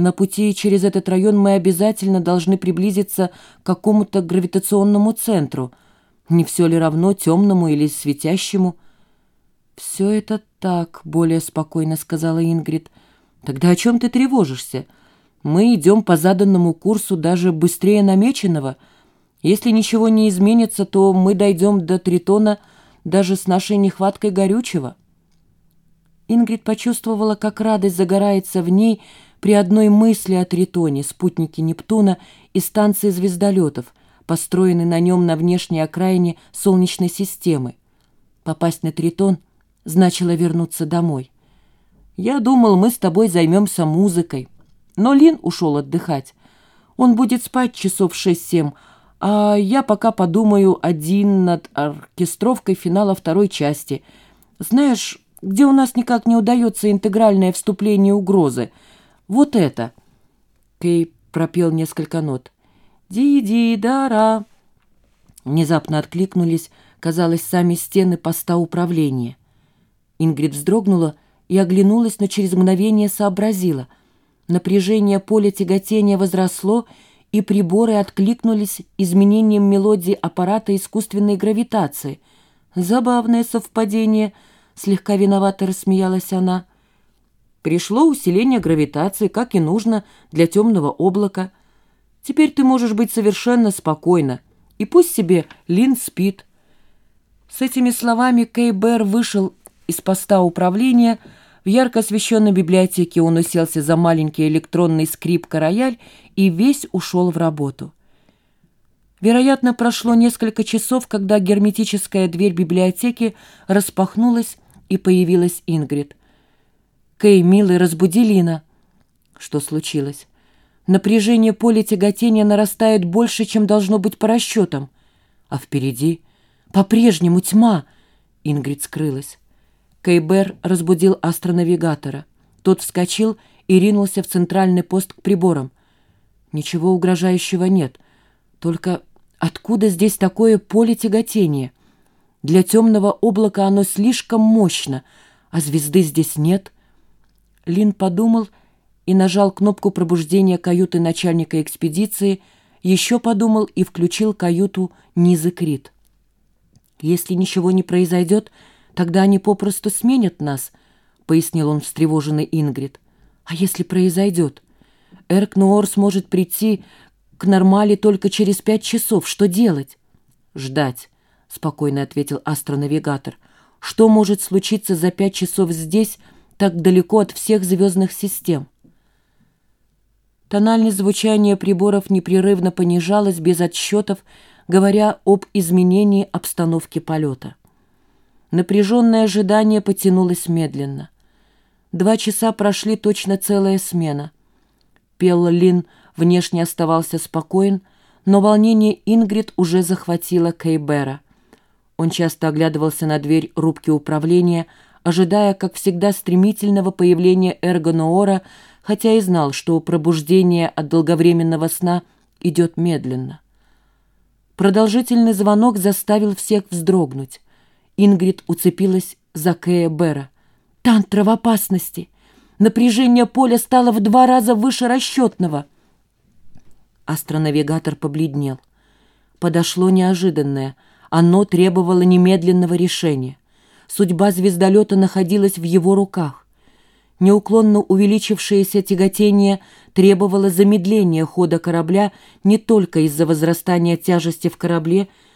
На пути через этот район мы обязательно должны приблизиться к какому-то гравитационному центру. Не все ли равно темному или светящему? «Все это так», — более спокойно сказала Ингрид. «Тогда о чем ты тревожишься? Мы идем по заданному курсу даже быстрее намеченного. Если ничего не изменится, то мы дойдем до Тритона даже с нашей нехваткой горючего». Ингрид почувствовала, как радость загорается в ней при одной мысли о Тритоне, спутнике Нептуна и станции звездолетов, построенной на нем на внешней окраине Солнечной системы. Попасть на Тритон значило вернуться домой. «Я думал, мы с тобой займемся музыкой. Но Лин ушел отдыхать. Он будет спать часов шесть-семь, а я пока подумаю один над оркестровкой финала второй части. Знаешь, где у нас никак не удается интегральное вступление угрозы. Вот это. Кей пропел несколько нот. «Ди-ди-да-ра». Внезапно откликнулись, казалось, сами стены поста управления. Ингрид вздрогнула и оглянулась, но через мгновение сообразила. Напряжение поля тяготения возросло, и приборы откликнулись изменением мелодии аппарата искусственной гравитации. Забавное совпадение — слегка виновато рассмеялась она. Пришло усиление гравитации, как и нужно, для темного облака. Теперь ты можешь быть совершенно спокойна. И пусть себе Лин спит. С этими словами Кейбер вышел из поста управления. В ярко освещенной библиотеке он уселся за маленький электронный скрипка-рояль и весь ушел в работу. Вероятно, прошло несколько часов, когда герметическая дверь библиотеки распахнулась, и появилась Ингрид. «Кэй, милый, разбуди Лина». Что случилось? Напряжение поля тяготения нарастает больше, чем должно быть по расчетам. А впереди по-прежнему тьма. Ингрид скрылась. Кейбер разбудил астронавигатора. Тот вскочил и ринулся в центральный пост к приборам. Ничего угрожающего нет. Только откуда здесь такое поле тяготения? Для темного облака оно слишком мощно, а звезды здесь нет. Лин подумал и нажал кнопку пробуждения каюты начальника экспедиции, еще подумал и включил каюту Низы Крит. «Если ничего не произойдет, тогда они попросту сменят нас», — пояснил он встревоженный Ингрид. «А если произойдет? Эрк Нуор сможет прийти к нормали только через пять часов. Что делать?» «Ждать», — спокойно ответил астронавигатор. «Что может случиться за пять часов здесь, так далеко от всех звездных систем?» Тональность звучания приборов непрерывно понижалась без отсчетов, говоря об изменении обстановки полета. Напряженное ожидание потянулось медленно. Два часа прошли точно целая смена. Пел Лин внешне оставался спокоен, но волнение Ингрид уже захватило Кейбера — он часто оглядывался на дверь рубки управления, ожидая, как всегда, стремительного появления Эргоноора, хотя и знал, что пробуждение от долговременного сна идет медленно. Продолжительный звонок заставил всех вздрогнуть. Ингрид уцепилась за Кея Бера. «Тантра в опасности! Напряжение поля стало в два раза выше расчетного!» Астронавигатор побледнел. Подошло неожиданное — оно требовало немедленного решения. Судьба звездолета находилась в его руках. Неуклонно увеличившееся тяготение требовало замедления хода корабля не только из-за возрастания тяжести в корабле,